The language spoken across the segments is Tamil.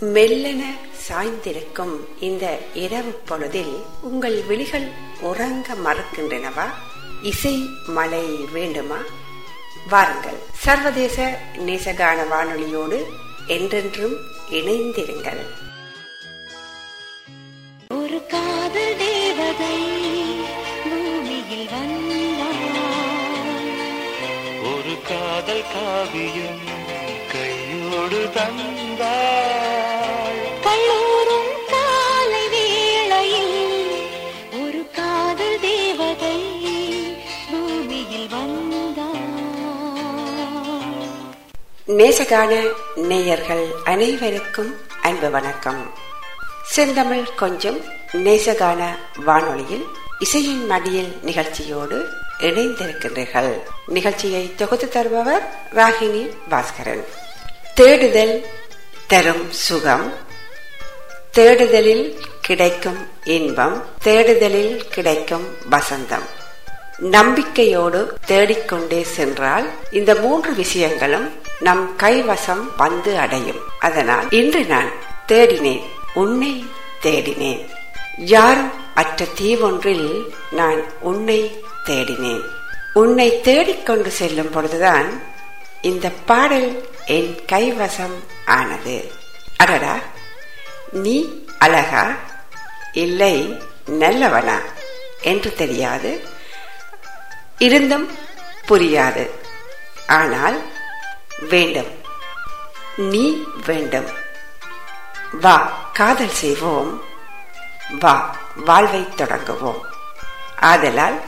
மெல்லென சாய்ந்திருக்கும் இந்த இரவு பொழுதில் உங்கள் விழிகள் உறங்க மறுக்கின்றனவா? இசை மழை வேண்டுமா? வாருங்கள். சர்வதேச நேசகான வானொலியோடு என்றென்றும் இணைந்திருங்கள். ஒரு காதல் தேவதை பூமியில் வந்தாள் ஒரு காதல் காவியம் கையோடு தந்தாள் கல்லூரும் காலை வேளையில் ஒரு காதல் தேவதை பூமியில் வந்தாள் நேசகான நேயர்கள் அனைவருக்கும் அன்பு வணக்கம். செந்தமிழ் கொஞ்சம் நேசகான வானொலியில் இசையின் மடியில் நிகழ்ச்சியோடு இணைந்திருக்கின்றீர்கள். நிகழ்ச்சியை தொகுத்து தருபவர் ராகினி பாஸ்கரன். தேடுதல் தரும் சுகம். தேடுதலில் கிடைக்கும் இன்பம். தேடுதலில் கிடைக்கும் வசந்தம். நம்பிக்கையோடு தேடிக்கொண்டே சென்றால் இந்த மூன்று விஷயங்களும் நம் கைவசம் வந்து அடையும். அதனால் இன்று நான் தேடினேன் உன்னை தேடினேன். யாரும் அற்ற தீவொன்றில் நான் உன்னை தேடினேன். உன்னை தேடிக்கொண்டு செல்லும் பொழுதுதான் இந்த பாடல் என் கைவசம் ஆனது. அடடா. நீ அழகா? இல்லை நல்லவனா? என்று தெரியாது. இருந்தும் புரியாது. ஆனால் வேண்டும். நீ வேண்டும். வா காதல் செய்வோம். வா வாழ்வை தொடங்குவோம். ஆதலால்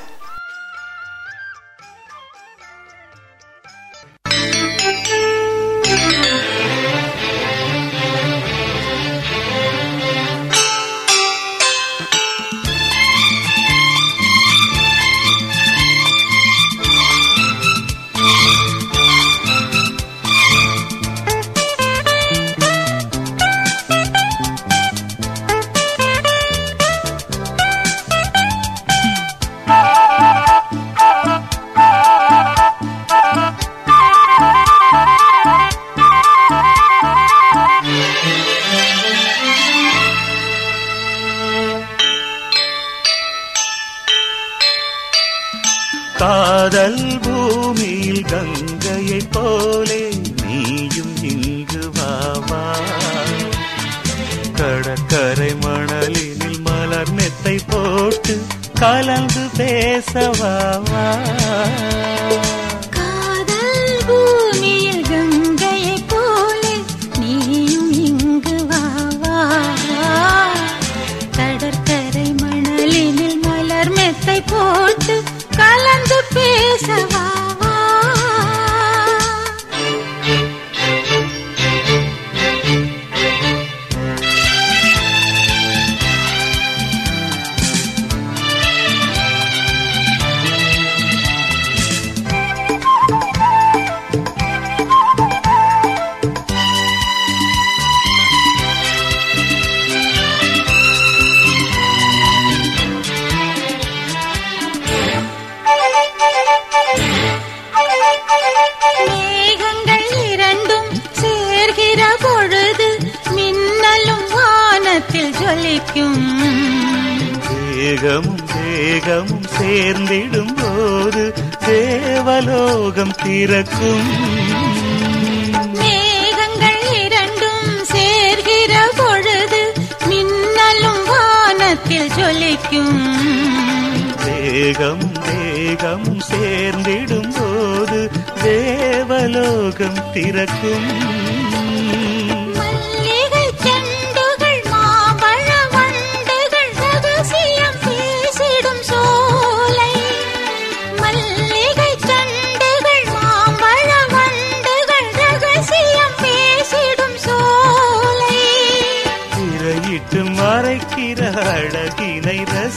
போட்டு கலந்து பேசவா? திறக்கும் மேகங்கள் இரண்டும் சேர்கிற பொழுது மின்னலும் வானத்தில் ஜொலிக்கும். தேகம் தேகம் சேர்ந்திடும் போது தேவலோகம் திறக்கும்.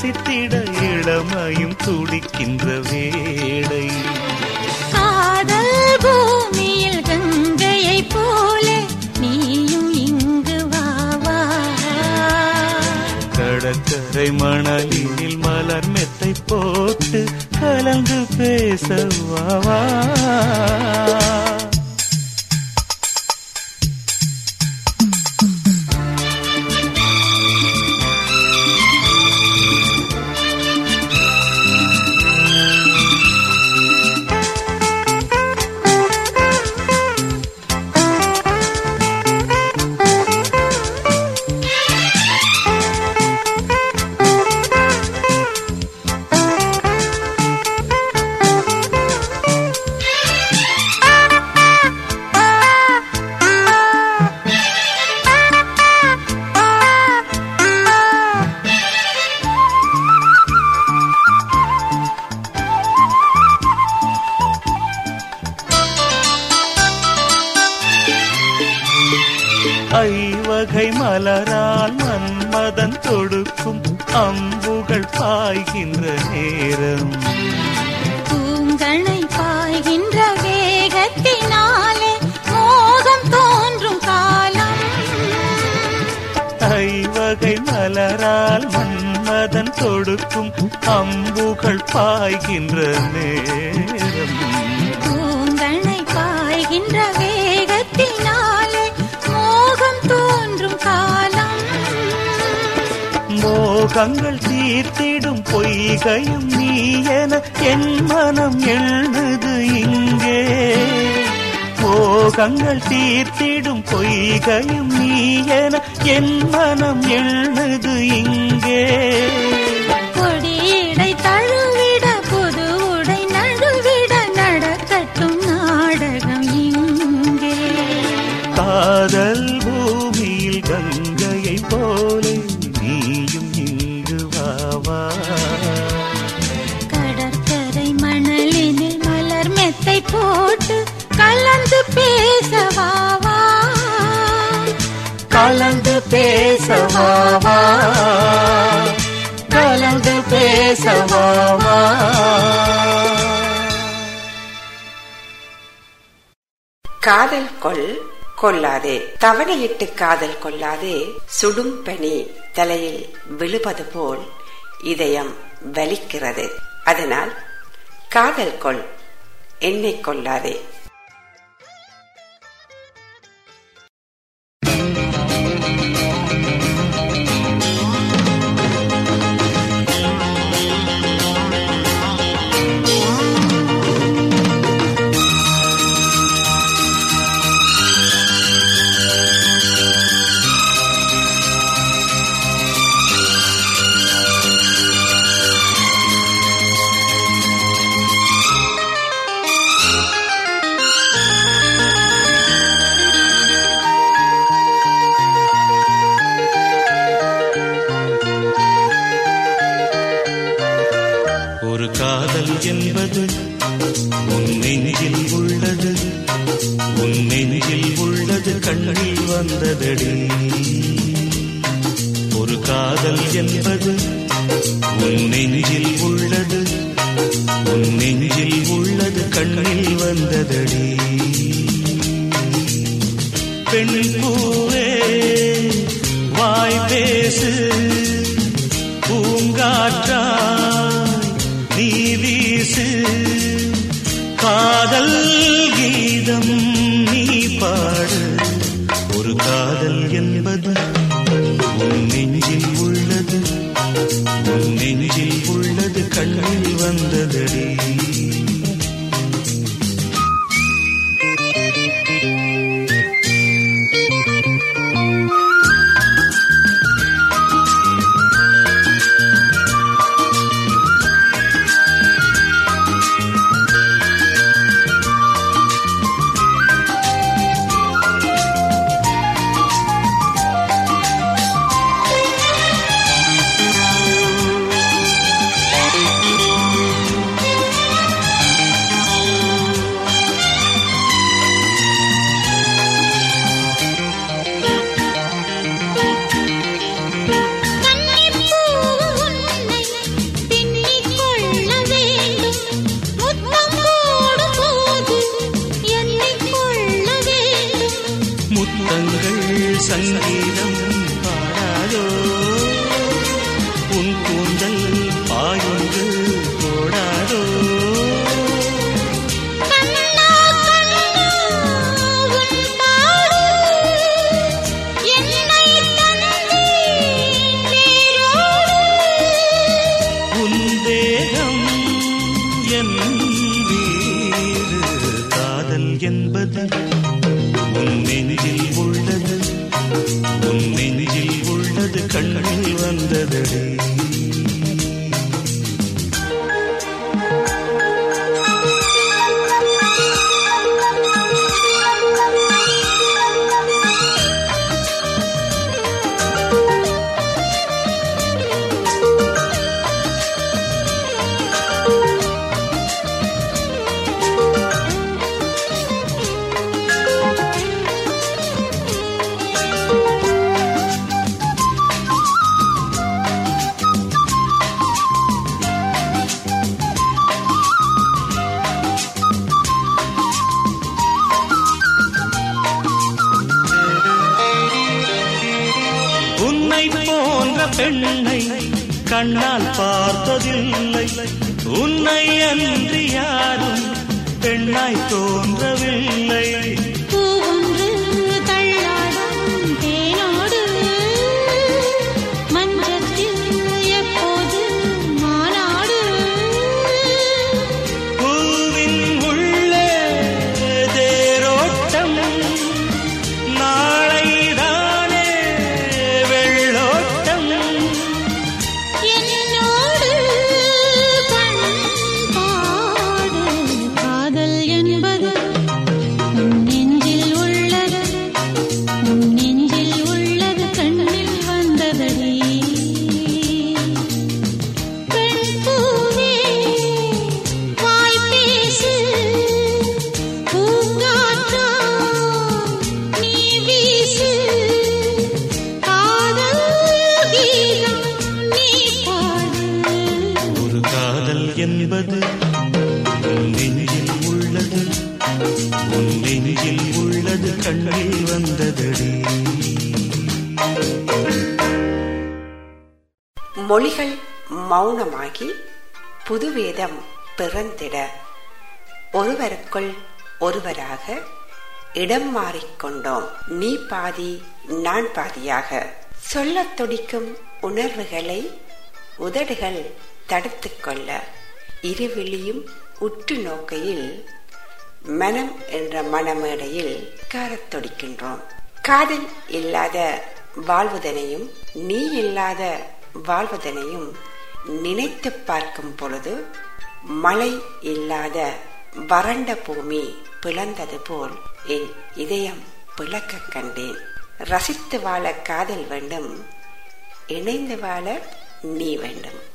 ரசித்திட இளமையும் துடிக்கின்ற வேளை. காதல் பூமியில் கங்கையைப் போலே நீயும் இங்கு வா வா. கடற்கரை மணலினில் மலர் மெத்தை போட்டு கலந்து பேசவாவா மோகங்கள் தீர்த்திடும் பொய்கையும் நீ என என் மனம் எழுது இங்கே. மோகங்கள் தீர்த்திடும் பொய்கையும் நீ என என் மனம் எழுது இங்கே. காதல் கொள் கொல்லாதே தவணையிட்டு காதல் கொள்ளாதே. சுடும் பனி தலையில் விழுவது போல் இதயம் வலிக்கிறது. அதனால் காதல் கொள் என்னை கொள்ளாதே. கண்ணில் வந்ததடி. ஒரு காதல் என்பது உன் நெஞ்சில் உள்ளது. உன் நெஞ்சில் உள்ளது கண்ணில் வந்ததடி. பெண் பூவே வாய் பேசு. பூங்காற்றா நீ வீசு. காதல் கீதம் வந்ததடி. ஆகி புது வேதம் பிறந்திட. ஒருவருக்குள் ஒருவராக இடம் மாறிக்கொண்டோம் நீ பாதி நான் பாதியாக. சொல்ல துடிக்கும் உணர்வுகளை உதடுகள் தடுத்து கொள்ள. இருவிழியும் உற்று நோக்கையில் மனம் என்ற மனமேடையில் காரத் துடிக்கின்றோம். காதல் இல்லாத வாழ்வதனையும் நீ இல்லாத வாழ்வதனையும் நினைத்து பார்க்கும் பொழுது மழை இல்லாத வறண்ட பூமி பிளந்தது போல் என் இதயம் பிளக்க கண்டேன். ரசித்து வாழ காதல் வேண்டும் இணைந்து வாழ நீ வேண்டும்.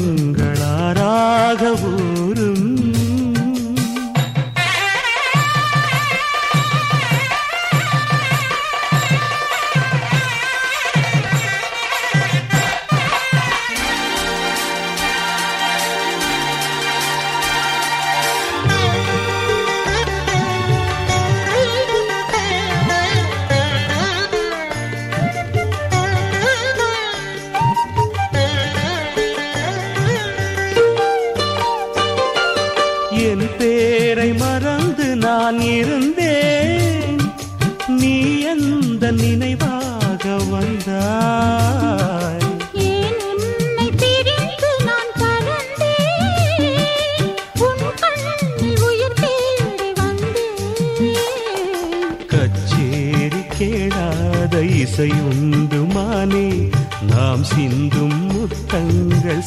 மங்களாராக ஊரும்.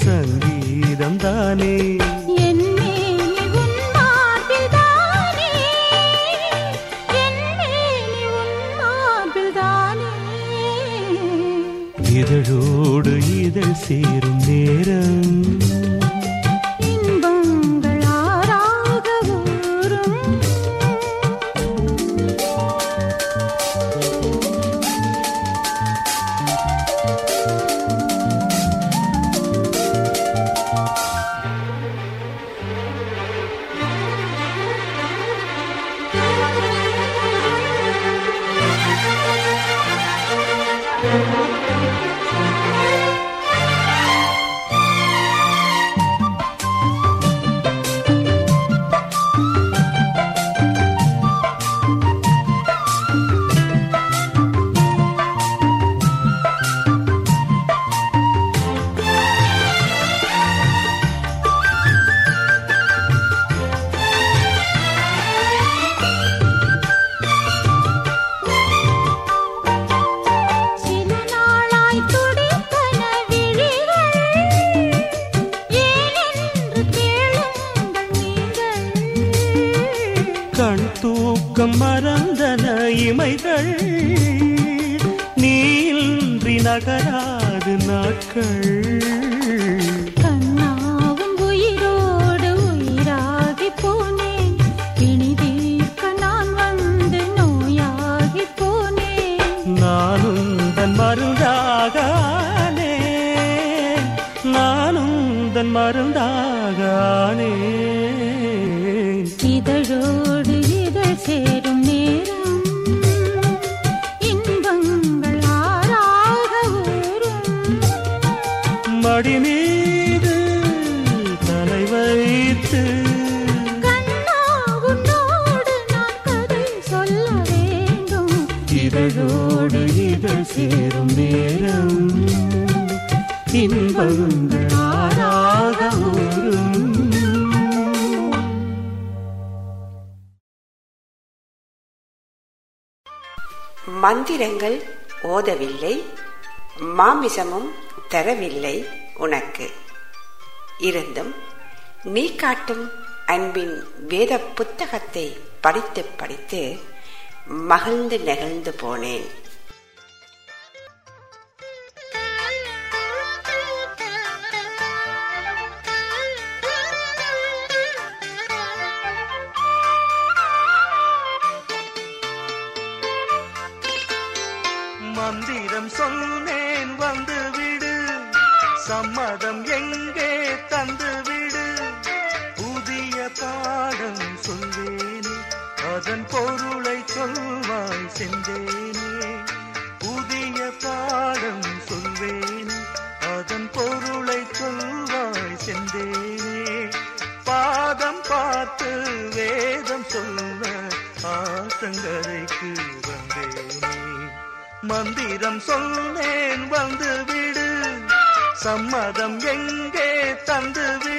சங்கீதம் தானே இதழோடு இதழ் சேரும் நேரம். மக்கள் இதழோடு இதழ் சேரும் நேரம். இன்பங்கள் ஆறாக ஊரும் மந்திரங்கள் ஓதவில்லை மாமிசமும் தரவில்லை உனக்கு. இருந்தும் நீ காட்டும் அன்பின் வேத புத்தகத்தை படித்து படித்து மகிழ்ந்து நெகிழ்ந்து போனேன் மந்திரம் சொன்னேன் வந்து விடு சம்மத சென்றேனே. புதிய பாடம் சொல்வேன். அதன் பொருளை சொல்வாய் சென்றேனே. பாதம் பார்த்து வேதம் சொல்ல ஆற்றங்கரைக்கு வந்தேனே. மந்திரம் சொன்னேன் வந்துவிடு சம்மதம் எங்கே தந்துவிடு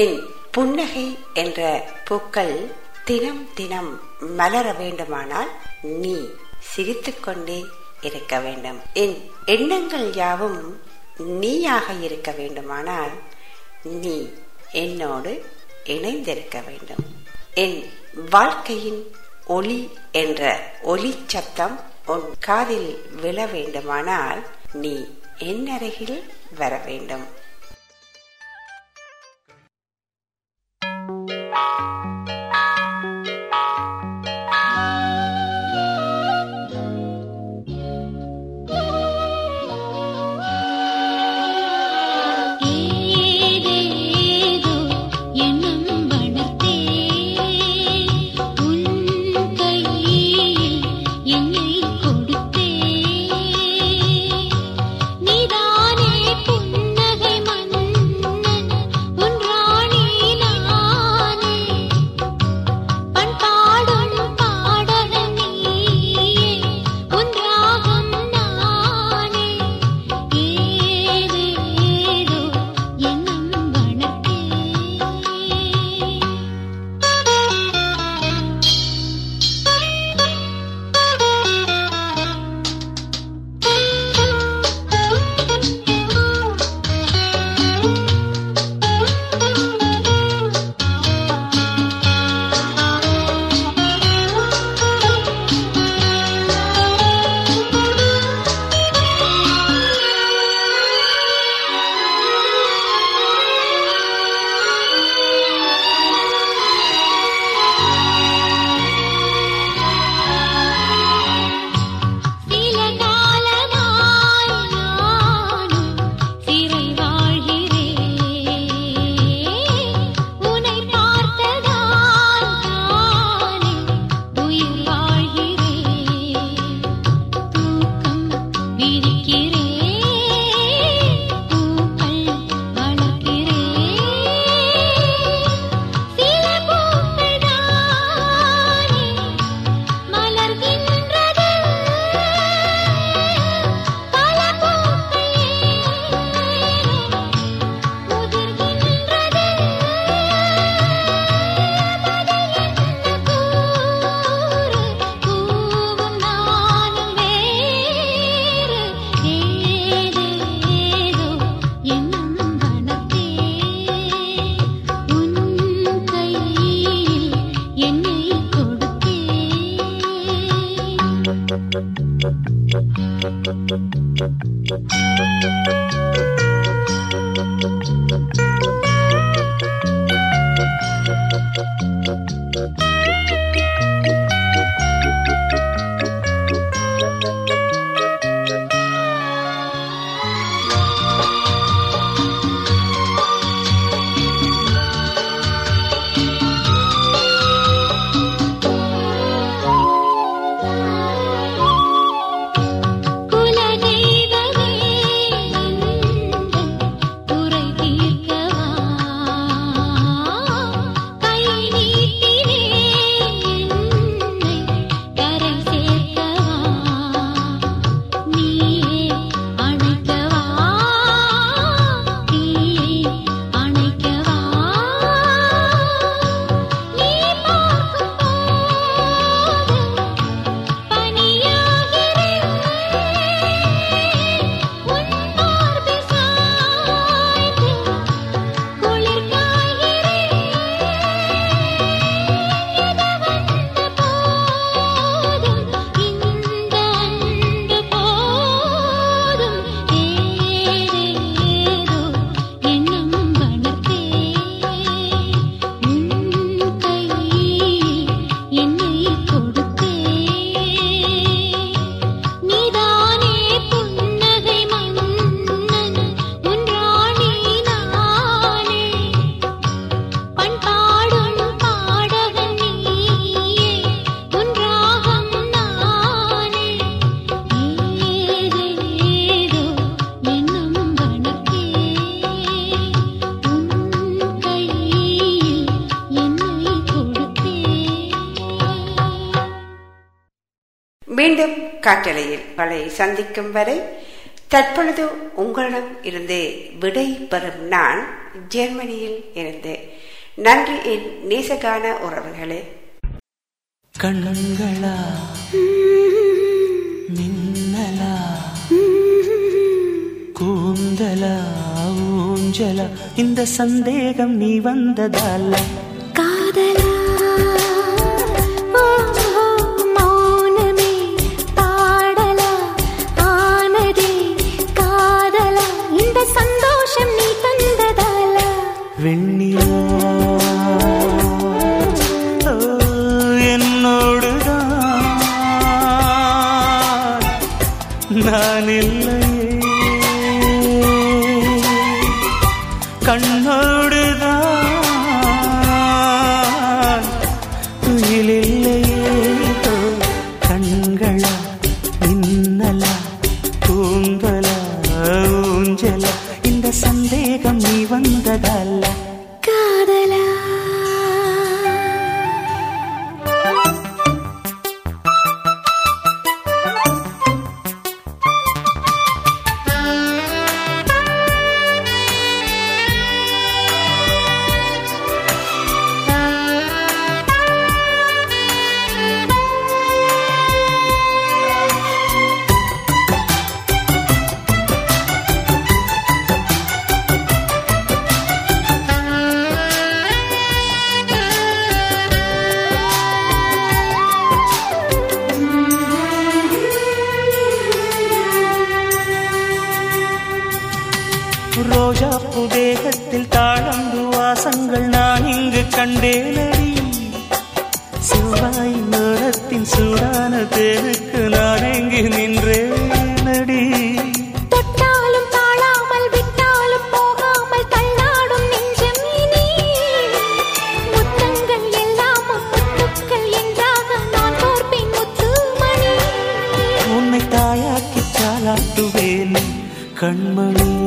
என் புன்னகை என்ற பூக்கள் தினம் தினம் மலர வேண்டுமானால் நீ சிரித்துக்கொண்டே இருக்க வேண்டும். என் எண்ணங்கள் யாவும் நீயாக இருக்க வேண்டுமானால் நீ என்னோடு இணைந்திருக்க வேண்டும். என் வாழ்க்கையின் ஒளி என்ற ஒலி சத்தம் உன் காதில் விழ வேண்டுமானால் நீ என் அருகில் வர வேண்டும். you காட்டலையில். உங்களை சந்திக்கும் வரை தற்பொழுது உங்களிடம் இருந்து விடை பெறும் நான் ஜெர்மனியில் இருந்து நன்றி என் நேசகான உறவுகளே. கண்ணங்களா மின்னலா கூந்தலா ஊஞ்சலா இந்த சந்தேகம் நீ வந்ததாலா khăn mừng